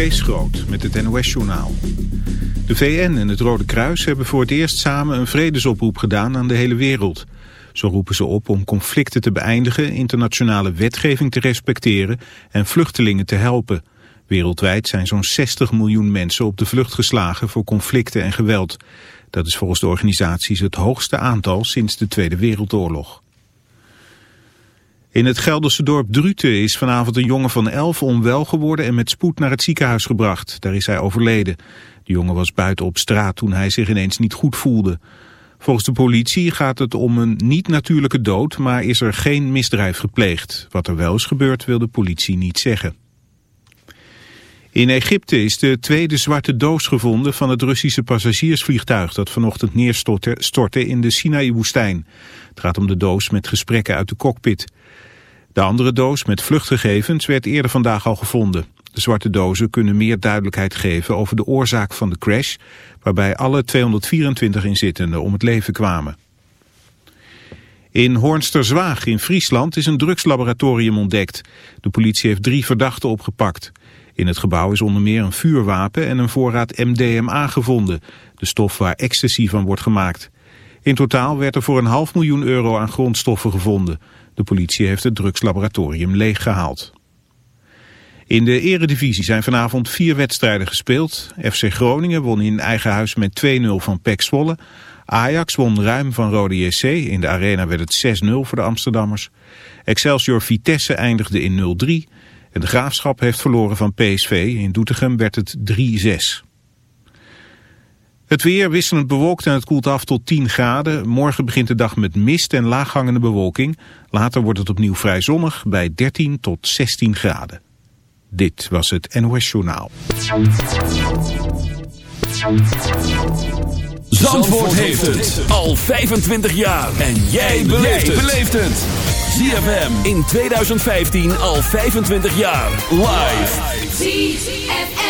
Kees met het NOS-journaal. De VN en het Rode Kruis hebben voor het eerst samen een vredesoproep gedaan aan de hele wereld. Zo roepen ze op om conflicten te beëindigen, internationale wetgeving te respecteren en vluchtelingen te helpen. Wereldwijd zijn zo'n 60 miljoen mensen op de vlucht geslagen voor conflicten en geweld. Dat is volgens de organisaties het hoogste aantal sinds de Tweede Wereldoorlog. In het Gelderse dorp Druten is vanavond een jongen van 11 onwel geworden en met spoed naar het ziekenhuis gebracht. Daar is hij overleden. De jongen was buiten op straat toen hij zich ineens niet goed voelde. Volgens de politie gaat het om een niet-natuurlijke dood, maar is er geen misdrijf gepleegd. Wat er wel is gebeurd wil de politie niet zeggen. In Egypte is de tweede zwarte doos gevonden van het Russische passagiersvliegtuig dat vanochtend neerstortte in de Sinaï-woestijn. Het gaat om de doos met gesprekken uit de cockpit. De andere doos met vluchtgegevens werd eerder vandaag al gevonden. De zwarte dozen kunnen meer duidelijkheid geven over de oorzaak van de crash, waarbij alle 224 inzittenden om het leven kwamen. In Hoornsterzwaag in Friesland is een drugslaboratorium ontdekt. De politie heeft drie verdachten opgepakt. In het gebouw is onder meer een vuurwapen en een voorraad MDMA gevonden, de stof waar ecstasy van wordt gemaakt. In totaal werd er voor een half miljoen euro aan grondstoffen gevonden. De politie heeft het drugslaboratorium leeggehaald. In de eredivisie zijn vanavond vier wedstrijden gespeeld. FC Groningen won in eigen huis met 2-0 van PEC Zwolle. Ajax won ruim van Rode JC. In de arena werd het 6-0 voor de Amsterdammers. Excelsior Vitesse eindigde in 0-3. En de Graafschap heeft verloren van PSV. In Doetinchem werd het 3-6. Het weer wisselend bewolkt en het koelt af tot 10 graden. Morgen begint de dag met mist en laaghangende bewolking. Later wordt het opnieuw vrij zonnig bij 13 tot 16 graden. Dit was het NOS Journaal. Zandvoort heeft het al 25 jaar. En jij beleeft het. ZFM in 2015 al 25 jaar. Live. ZFM.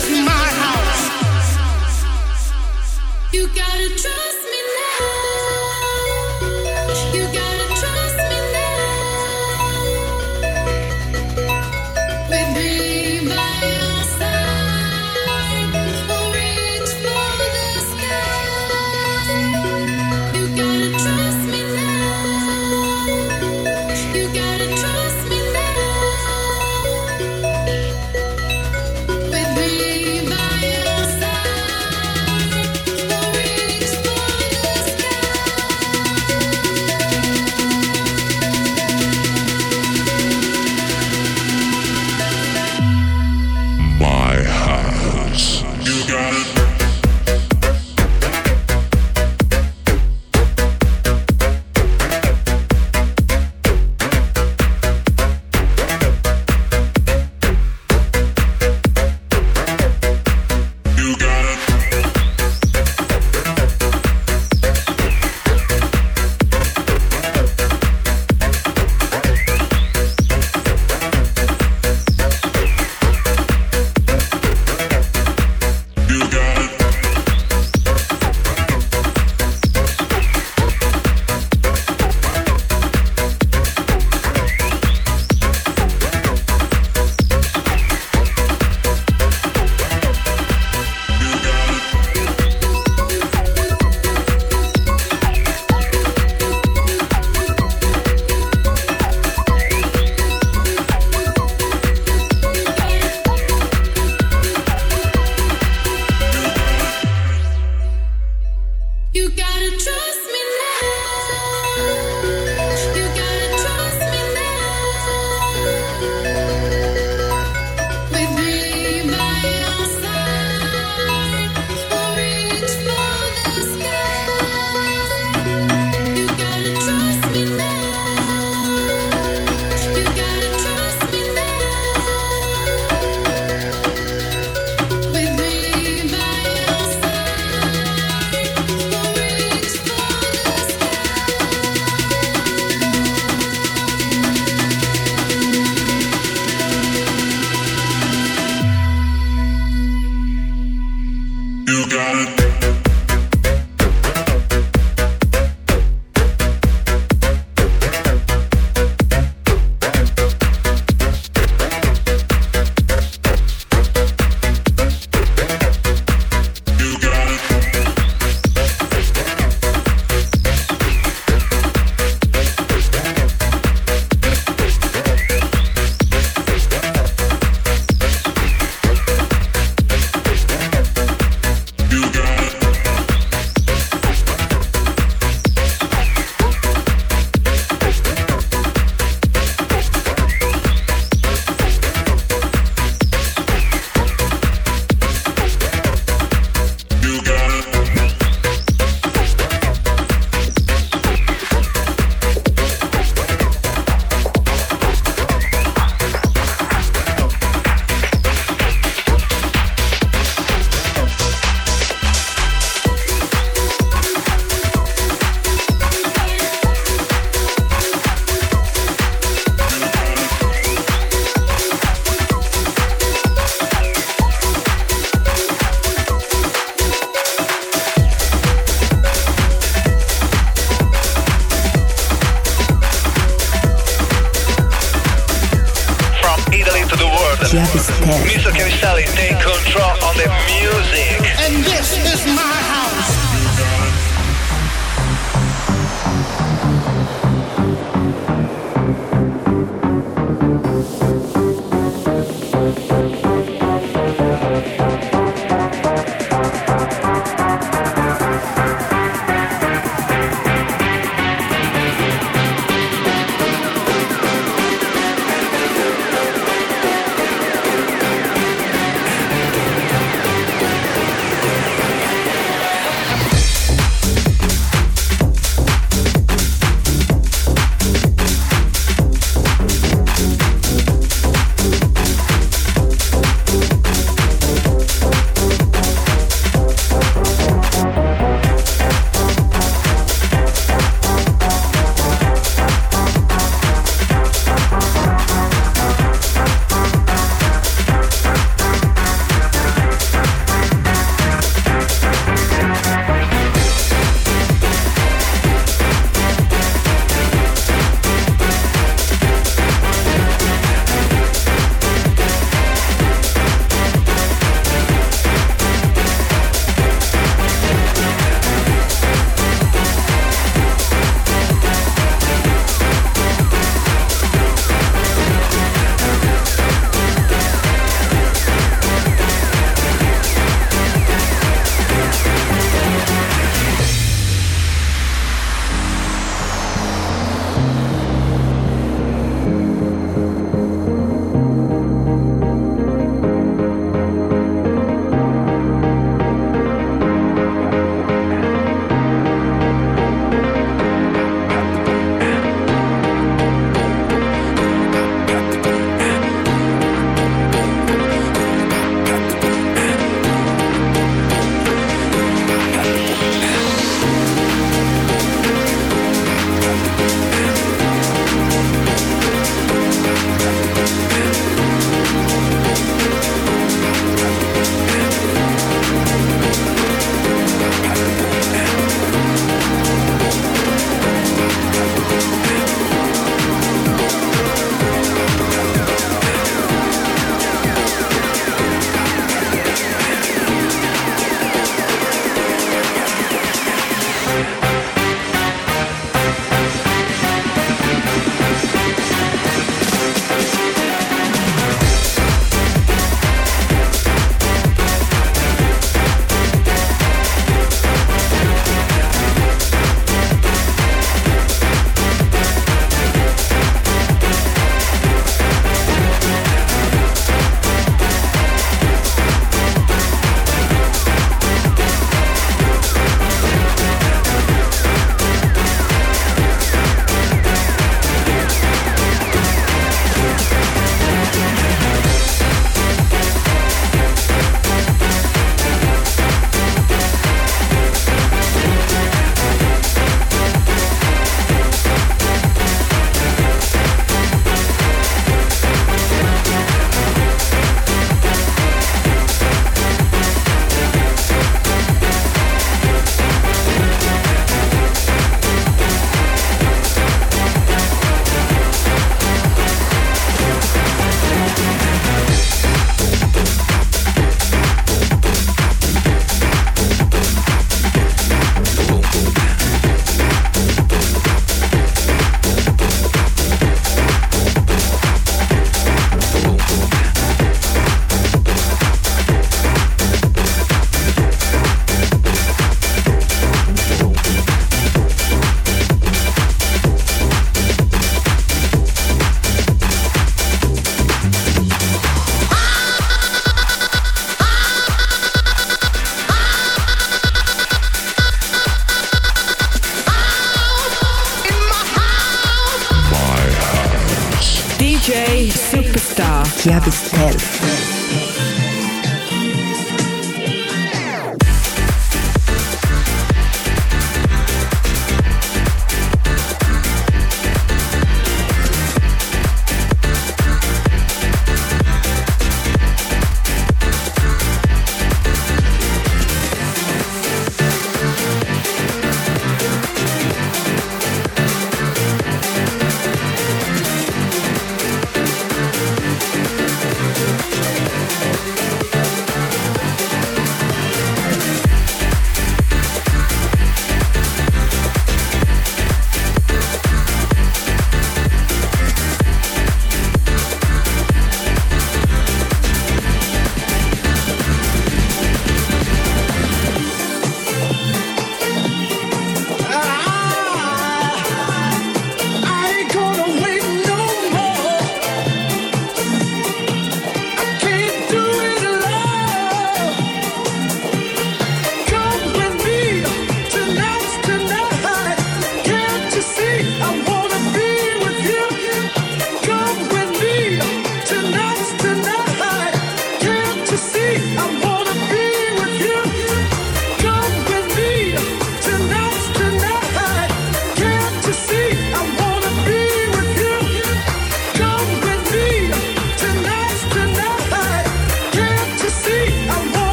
Chiavistelli.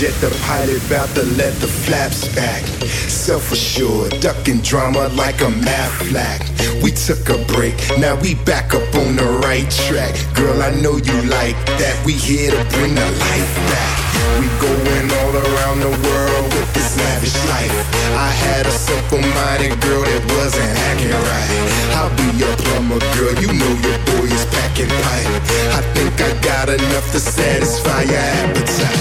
Jet, the pilot about to let the flaps back. Self-assured, ducking drama like a math flag. We took a break, now we back up on the right track. Girl, I know you like that. We here to bring the life back. We going all around the world with this lavish life. I had a simple-minded girl that wasn't acting right. Be your plumber, girl. You know your boy is packing pipe. I think I got enough to satisfy your appetite.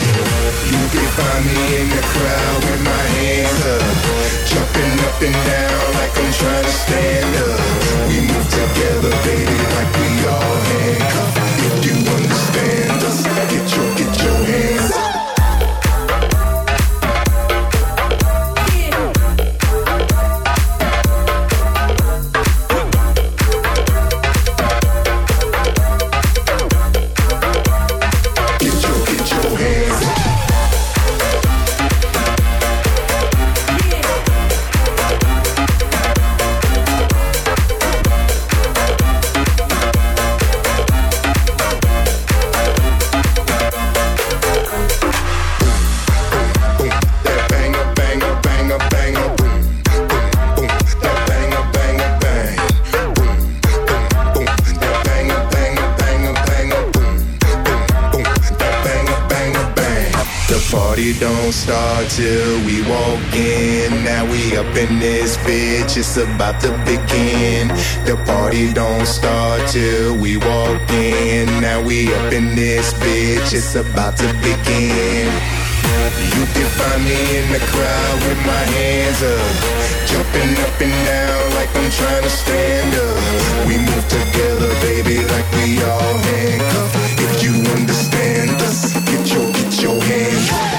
You can find me in the crowd with my hands up, jumping up and down like I'm trying to stand up. We move together, baby, like we all handcuffed. If you understand us, get your get your party don't start till we walk in. Now we up in this bitch, it's about to begin. The party don't start till we walk in. Now we up in this bitch, it's about to begin. You can find me in the crowd with my hands up, jumping up and down like I'm trying to stand up. We move together, baby, like we all handcuffed. If you understand us, get your get your hands up.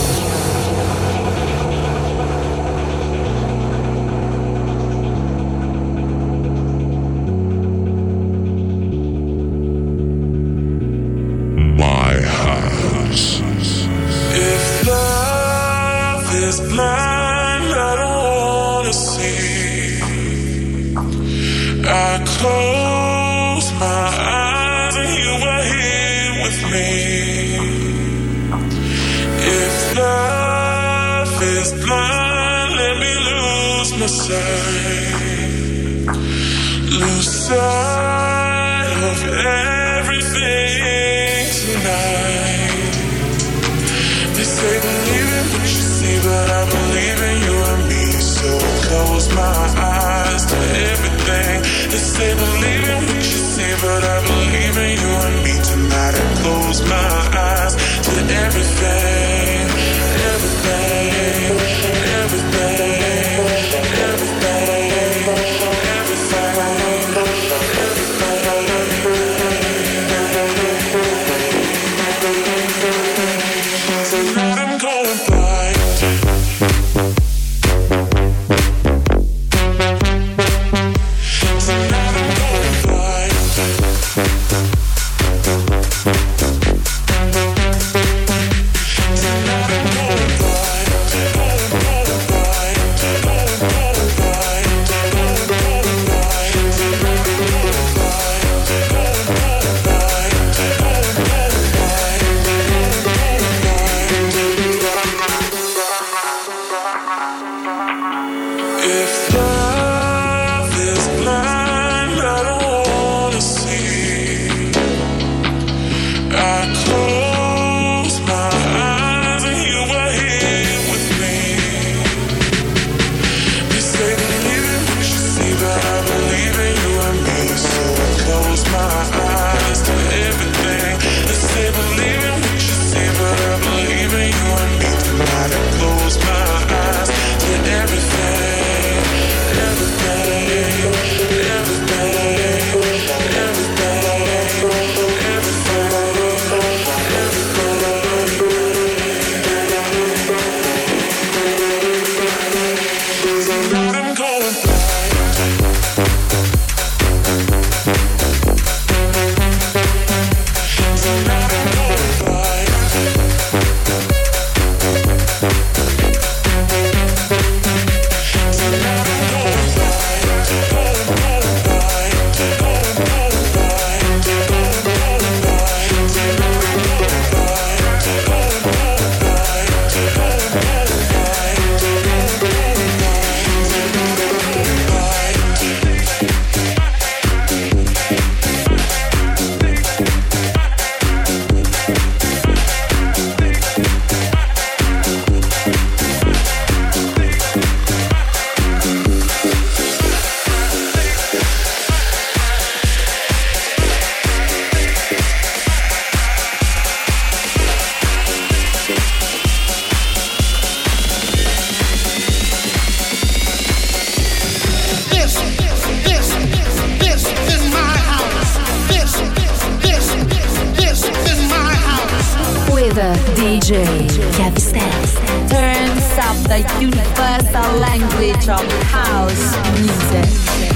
Flavor DJ Capistel turns up the universal language of house music.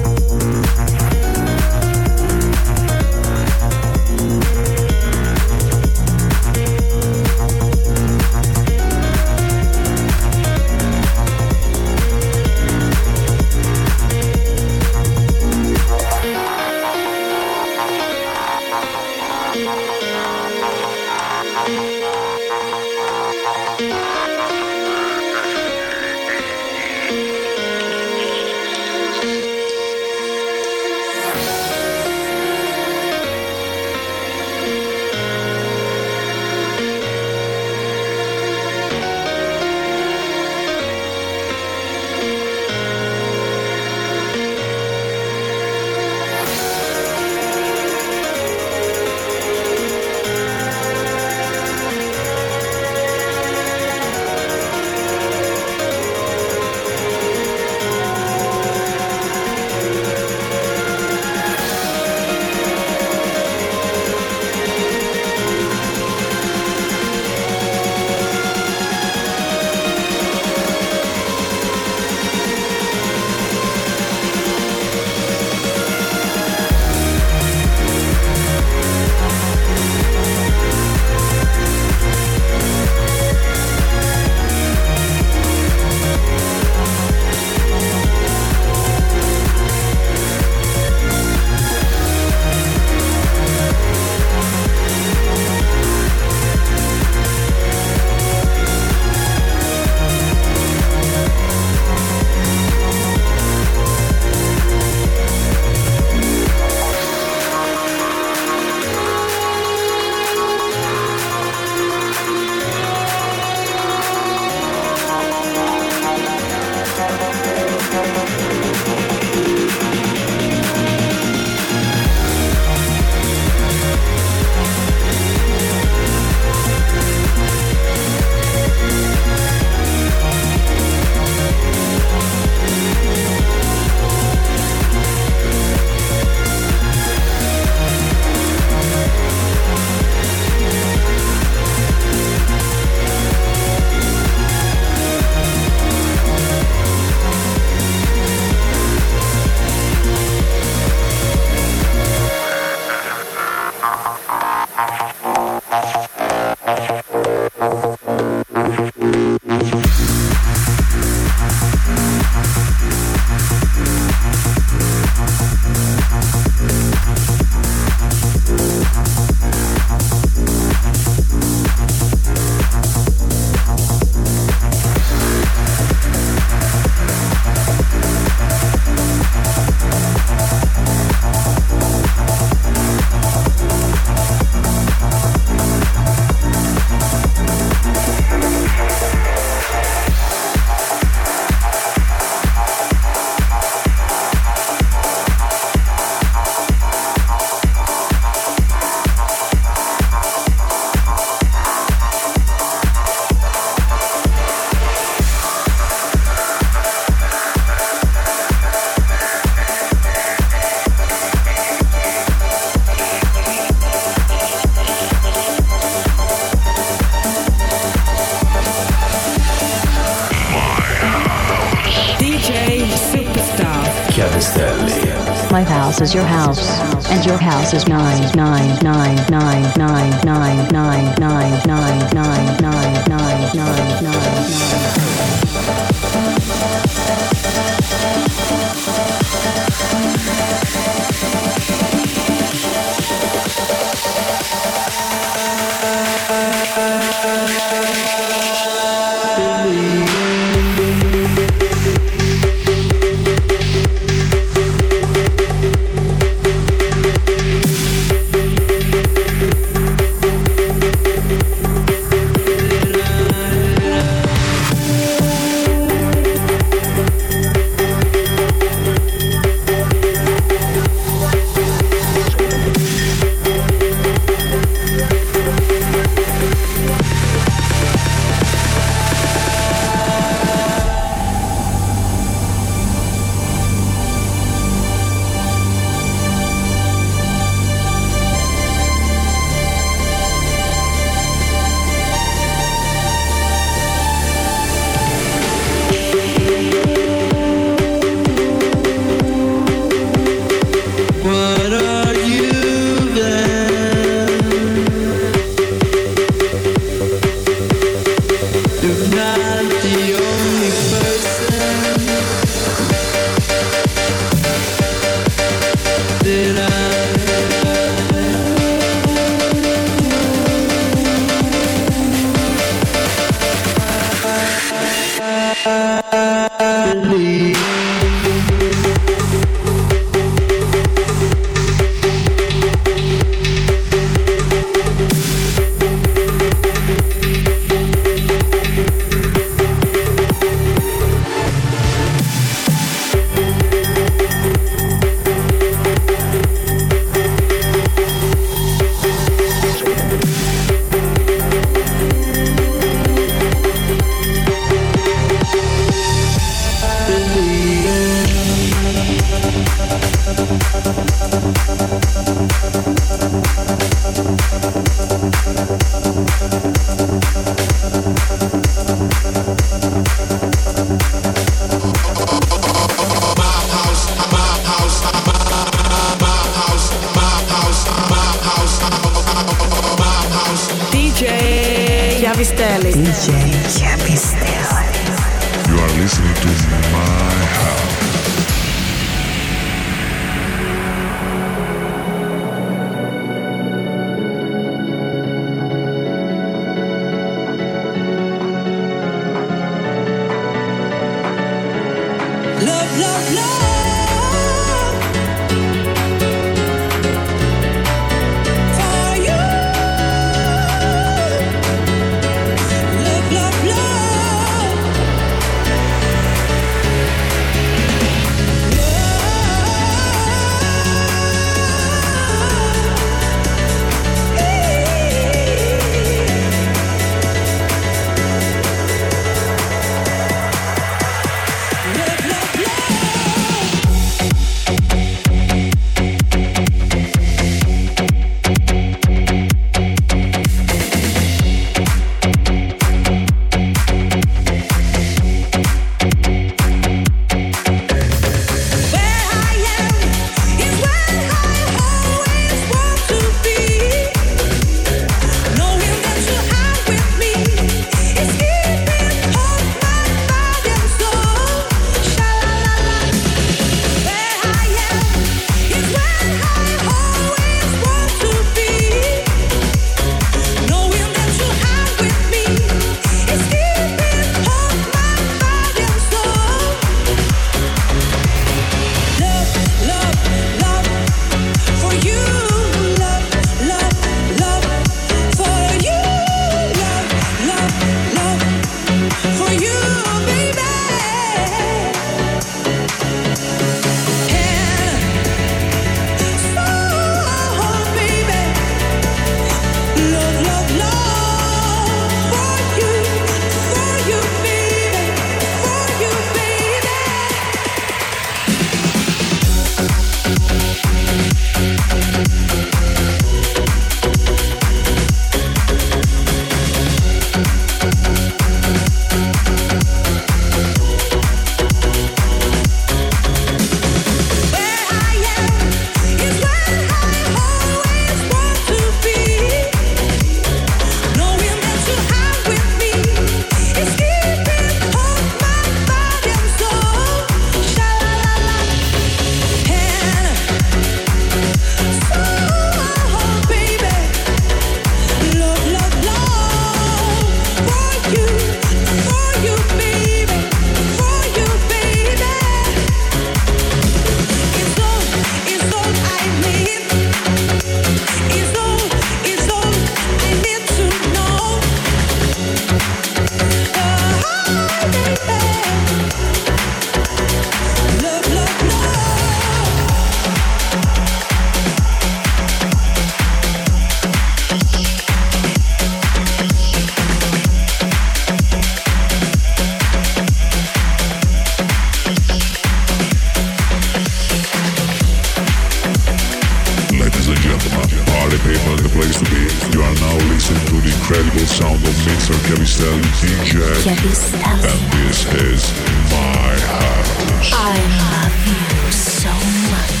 Carousel DJ. Carousel. And this is my house. I love you so much.